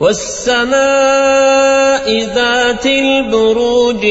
والسماء ذات البروج